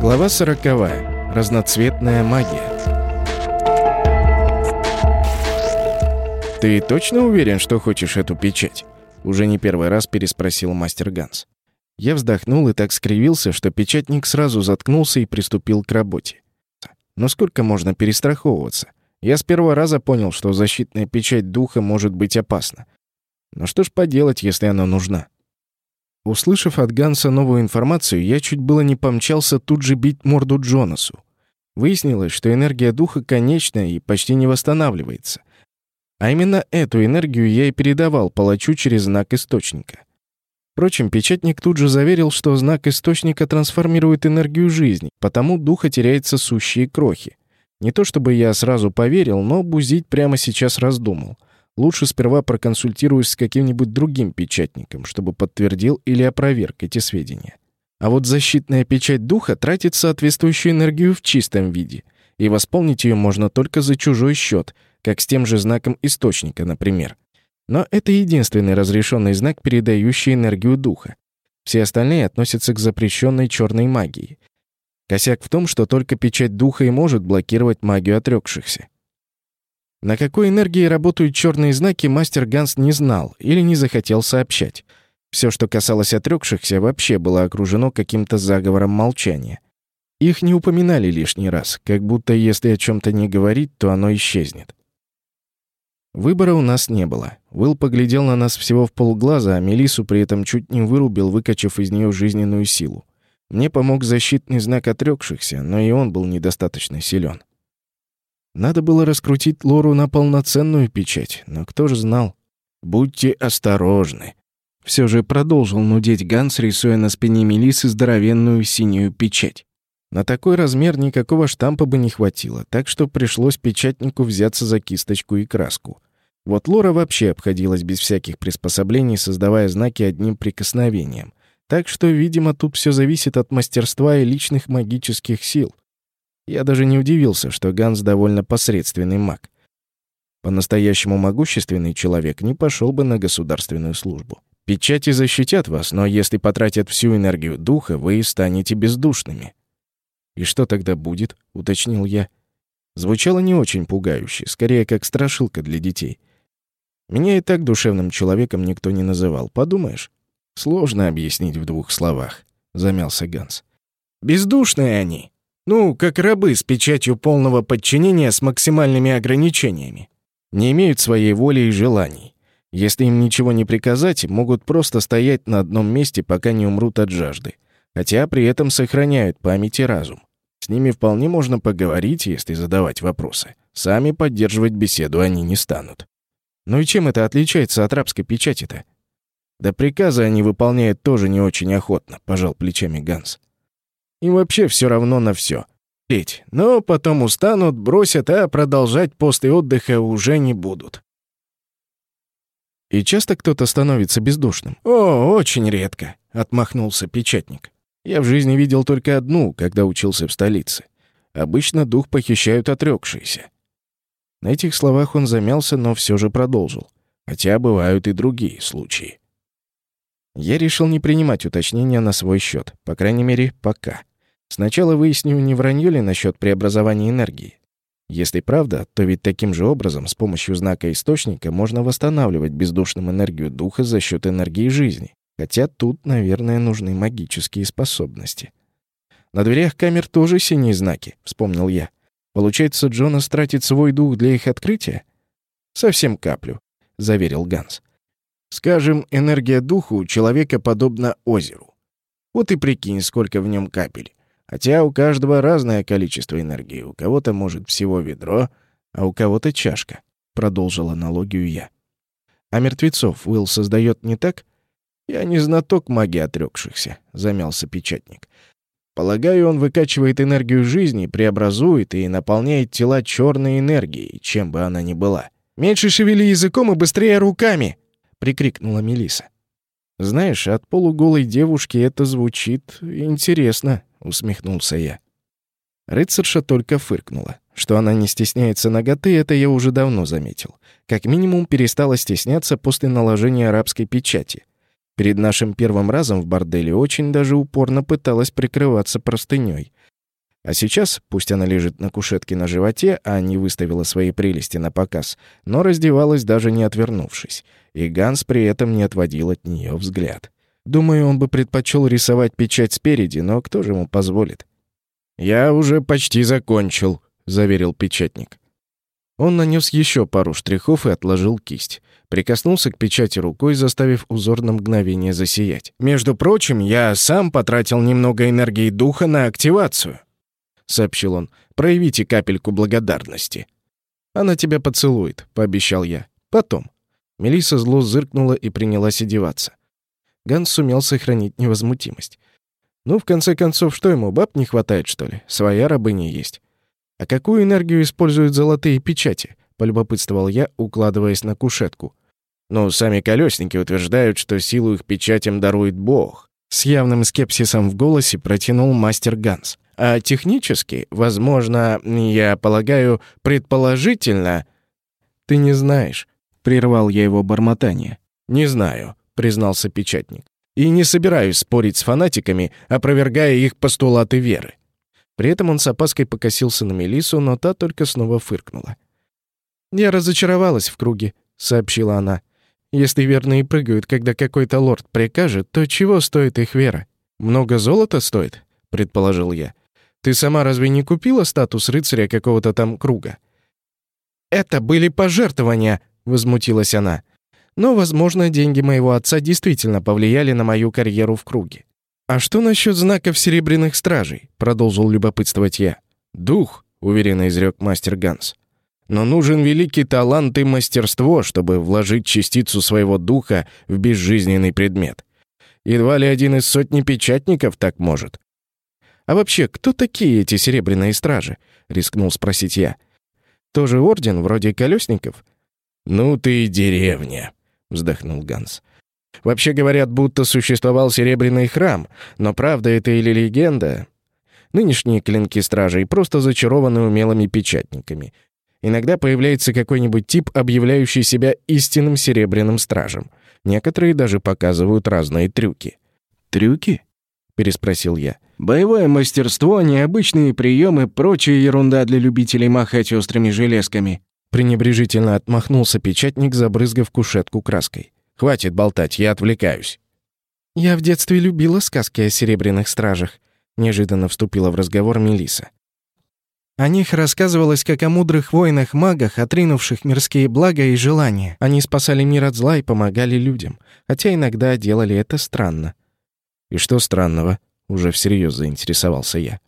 Глава сороковая. Разноцветная магия. «Ты точно уверен, что хочешь эту печать?» Уже не первый раз переспросил мастер Ганс. Я вздохнул и так скривился, что печатник сразу заткнулся и приступил к работе. Но сколько можно перестраховываться? Я с первого раза понял, что защитная печать духа может быть опасна. Но что ж поделать, если она нужна? Услышав от Ганса новую информацию, я чуть было не помчался тут же бить морду Джонасу. Выяснилось, что энергия духа конечна и почти не восстанавливается. А именно эту энергию я и передавал палачу через знак источника. Впрочем, печатник тут же заверил, что знак источника трансформирует энергию жизни, потому духа теряется сущие крохи. Не то чтобы я сразу поверил, но бузить прямо сейчас раздумал — Лучше сперва проконсультируюсь с каким-нибудь другим печатником, чтобы подтвердил или опроверг эти сведения. А вот защитная печать духа тратит соответствующую энергию в чистом виде, и восполнить ее можно только за чужой счет, как с тем же знаком источника, например. Но это единственный разрешенный знак, передающий энергию духа. Все остальные относятся к запрещенной черной магии. Косяк в том, что только печать духа и может блокировать магию отрекшихся. На какой энергии работают черные знаки, мастер Ганс не знал или не захотел сообщать. Все, что касалось отрекшихся, вообще было окружено каким-то заговором молчания. Их не упоминали лишний раз, как будто если о чем то не говорить, то оно исчезнет. Выбора у нас не было. Уилл поглядел на нас всего в полглаза, а Мелису при этом чуть не вырубил, выкачав из нее жизненную силу. Мне помог защитный знак отрекшихся, но и он был недостаточно силен. Надо было раскрутить Лору на полноценную печать, но кто же знал? «Будьте осторожны». Все же продолжил нудеть Ганс, рисуя на спине Мелисы здоровенную синюю печать. На такой размер никакого штампа бы не хватило, так что пришлось печатнику взяться за кисточку и краску. Вот Лора вообще обходилась без всяких приспособлений, создавая знаки одним прикосновением. Так что, видимо, тут все зависит от мастерства и личных магических сил. Я даже не удивился, что Ганс довольно посредственный маг. По-настоящему могущественный человек не пошел бы на государственную службу. Печати защитят вас, но если потратят всю энергию духа, вы станете бездушными. «И что тогда будет?» — уточнил я. Звучало не очень пугающе, скорее как страшилка для детей. Меня и так душевным человеком никто не называл, подумаешь? Сложно объяснить в двух словах, замялся Ганс. Бездушные они, ну, как рабы с печатью полного подчинения с максимальными ограничениями. Не имеют своей воли и желаний. Если им ничего не приказать, могут просто стоять на одном месте, пока не умрут от жажды. Хотя при этом сохраняют память и разум. С ними вполне можно поговорить, если задавать вопросы. Сами поддерживать беседу они не станут. Ну и чем это отличается от рабской печати-то? Да приказы они выполняют тоже не очень охотно, пожал плечами Ганс. Им вообще все равно на все. Петь, но потом устанут, бросят, а продолжать после отдыха уже не будут. И часто кто-то становится бездушным? О, очень редко, отмахнулся печатник. Я в жизни видел только одну, когда учился в столице. Обычно дух похищают отрекшиеся. На этих словах он замялся, но все же продолжил. Хотя бывают и другие случаи. Я решил не принимать уточнения на свой счет, по крайней мере, пока. Сначала выясню, не вранье ли насчет преобразования энергии. Если правда, то ведь таким же образом с помощью знака источника можно восстанавливать бездушным энергию духа за счет энергии жизни. Хотя тут, наверное, нужны магические способности. На дверях камер тоже синие знаки, вспомнил я. Получается, Джонас тратит свой дух для их открытия? Совсем каплю, заверил Ганс. Скажем, энергия духа у человека подобна озеру. Вот и прикинь, сколько в нем капель. Хотя у каждого разное количество энергии. У кого-то, может, всего ведро, а у кого-то чашка. Продолжил аналогию я. А мертвецов Уилл создает не так? Я не знаток магии отрекшихся, замялся печатник. Полагаю, он выкачивает энергию жизни, преобразует и наполняет тела черной энергией, чем бы она ни была. «Меньше шевели языком и быстрее руками!» — прикрикнула Мелиса. «Знаешь, от полуголой девушки это звучит интересно», — усмехнулся я. Рыцарша только фыркнула. Что она не стесняется ноготы, это я уже давно заметил. Как минимум, перестала стесняться после наложения арабской печати. Перед нашим первым разом в борделе очень даже упорно пыталась прикрываться простыней. А сейчас, пусть она лежит на кушетке на животе, а не выставила свои прелести на показ, но раздевалась даже не отвернувшись, и Ганс при этом не отводил от нее взгляд. Думаю, он бы предпочел рисовать печать спереди, но кто же ему позволит? «Я уже почти закончил», — заверил печатник. Он нанес еще пару штрихов и отложил кисть. Прикоснулся к печати рукой, заставив узор на мгновение засиять. «Между прочим, я сам потратил немного энергии духа на активацию», — сообщил он. «Проявите капельку благодарности». «Она тебя поцелует», — пообещал я. «Потом». Мелисса зло зыркнула и принялась одеваться. Ганс сумел сохранить невозмутимость. Ну, в конце концов, что ему, баб не хватает, что ли? Своя рабыня есть. А какую энергию используют золотые печати? Полюбопытствовал я, укладываясь на кушетку. Ну, сами колесники утверждают, что силу их печатям дарует Бог. С явным скепсисом в голосе протянул мастер Ганс. А технически, возможно, я полагаю, предположительно... Ты не знаешь, прервал я его бормотание. Не знаю, признался печатник. И не собираюсь спорить с фанатиками, опровергая их постулаты веры. При этом он с опаской покосился на Мелису, но та только снова фыркнула. «Я разочаровалась в круге», — сообщила она. «Если верные прыгают, когда какой-то лорд прикажет, то чего стоит их вера? Много золота стоит?» — предположил я. «Ты сама разве не купила статус рыцаря какого-то там круга?» «Это были пожертвования», — возмутилась она. Но, возможно, деньги моего отца действительно повлияли на мою карьеру в круге. «А что насчет знаков серебряных стражей?» — продолжил любопытствовать я. «Дух», — уверенно изрек мастер Ганс. «Но нужен великий талант и мастерство, чтобы вложить частицу своего духа в безжизненный предмет. Едва ли один из сотни печатников так может». «А вообще, кто такие эти серебряные стражи?» — рискнул спросить я. «Тоже орден, вроде колесников?» «Ну ты и деревня», — вздохнул Ганс. «Вообще говорят, будто существовал серебряный храм, но правда это или легенда? Нынешние клинки стражей просто зачарованы умелыми печатниками. Иногда появляется какой-нибудь тип, объявляющий себя истинным серебряным стражем. Некоторые даже показывают разные трюки». «Трюки?» — переспросил я. «Боевое мастерство, необычные приемы, прочая ерунда для любителей махать острыми железками», Пренебрежительно отмахнулся печатник, забрызгав кушетку краской. «Хватит болтать, я отвлекаюсь». «Я в детстве любила сказки о серебряных стражах», — неожиданно вступила в разговор Мелиса. О них рассказывалось как о мудрых воинах-магах, отринувших мирские блага и желания. Они спасали мир от зла и помогали людям, хотя иногда делали это странно. «И что странного?» — уже всерьез заинтересовался я.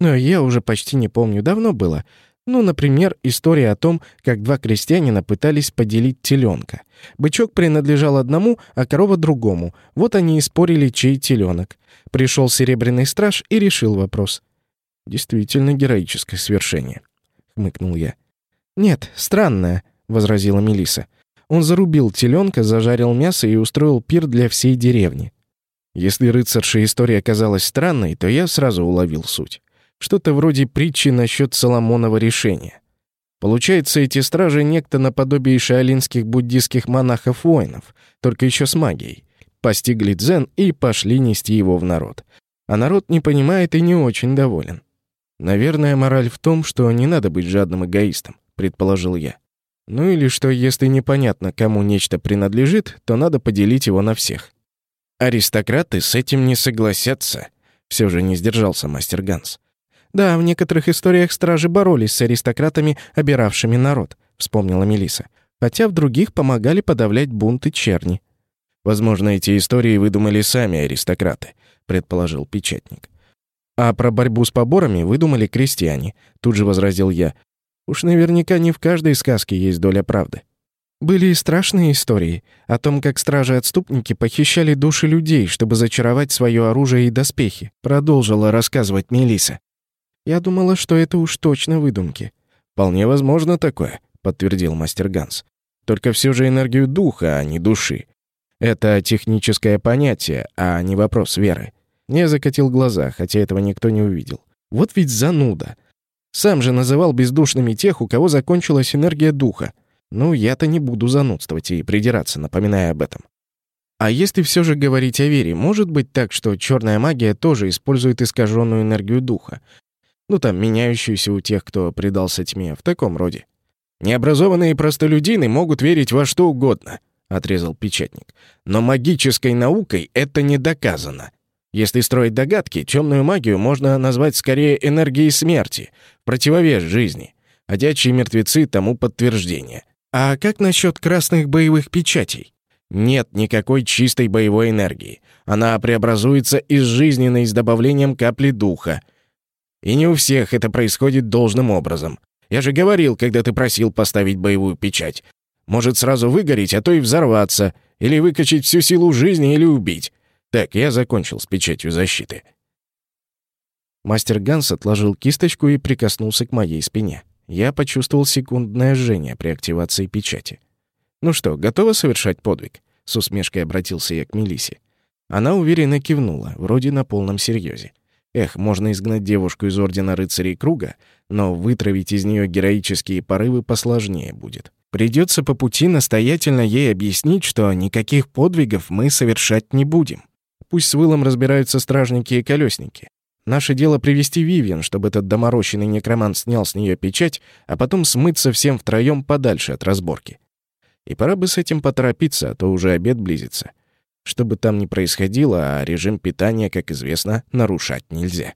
«Но я уже почти не помню, давно было. Ну, например, история о том, как два крестьянина пытались поделить теленка. Бычок принадлежал одному, а корова другому. Вот они и спорили, чей теленок. Пришел серебряный страж и решил вопрос. «Действительно героическое свершение», — хмыкнул я. «Нет, странное», — возразила Мелиса. Он зарубил теленка, зажарил мясо и устроил пир для всей деревни. Если рыцарша история оказалась странной, то я сразу уловил суть. Что-то вроде притчи насчет Соломонова решения. Получается, эти стражи некто наподобие шаолинских буддийских монахов-воинов, только еще с магией. Постигли дзен и пошли нести его в народ. А народ не понимает и не очень доволен. Наверное, мораль в том, что не надо быть жадным эгоистом, предположил я. Ну или что, если непонятно, кому нечто принадлежит, то надо поделить его на всех. Аристократы с этим не согласятся. Все же не сдержался мастер Ганс. «Да, в некоторых историях стражи боролись с аристократами, обиравшими народ», — вспомнила Мелиса. «Хотя в других помогали подавлять бунты черни». «Возможно, эти истории выдумали сами аристократы», — предположил печатник. «А про борьбу с поборами выдумали крестьяне», — тут же возразил я. «Уж наверняка не в каждой сказке есть доля правды». Были и страшные истории о том, как стражи-отступники похищали души людей, чтобы зачаровать свое оружие и доспехи, продолжила рассказывать Мелиса. Я думала, что это уж точно выдумки. Вполне возможно такое, подтвердил мастер Ганс. Только все же энергию духа, а не души. Это техническое понятие, а не вопрос веры. Не закатил глаза, хотя этого никто не увидел. Вот ведь зануда. Сам же называл бездушными тех, у кого закончилась энергия духа. Ну, я-то не буду занудствовать и придираться, напоминая об этом. А если все же говорить о вере, может быть так, что черная магия тоже использует искаженную энергию духа? Ну там, меняющуюся у тех, кто предался тьме, в таком роде. Необразованные простолюдины могут верить во что угодно, отрезал печатник. Но магической наукой это не доказано. Если строить догадки, темную магию можно назвать скорее энергией смерти, противовес жизни. Ходячие мертвецы тому подтверждение. А как насчет красных боевых печатей? Нет никакой чистой боевой энергии. Она преобразуется из жизненной с добавлением капли духа. И не у всех это происходит должным образом. Я же говорил, когда ты просил поставить боевую печать. Может сразу выгореть, а то и взорваться. Или выкачать всю силу жизни, или убить. Так, я закончил с печатью защиты. Мастер Ганс отложил кисточку и прикоснулся к моей спине. Я почувствовал секундное жжение при активации печати. «Ну что, готова совершать подвиг?» С усмешкой обратился я к Мелисе. Она уверенно кивнула, вроде на полном серьезе. Эх, можно изгнать девушку из Ордена Рыцарей Круга, но вытравить из нее героические порывы посложнее будет. Придется по пути настоятельно ей объяснить, что никаких подвигов мы совершать не будем. Пусть с вылом разбираются стражники и колесники. Наше дело привести Вивиан, чтобы этот доморощенный некромант снял с нее печать, а потом смыться всем втроем подальше от разборки. И пора бы с этим поторопиться, а то уже обед близится. Что бы там ни происходило, а режим питания, как известно, нарушать нельзя.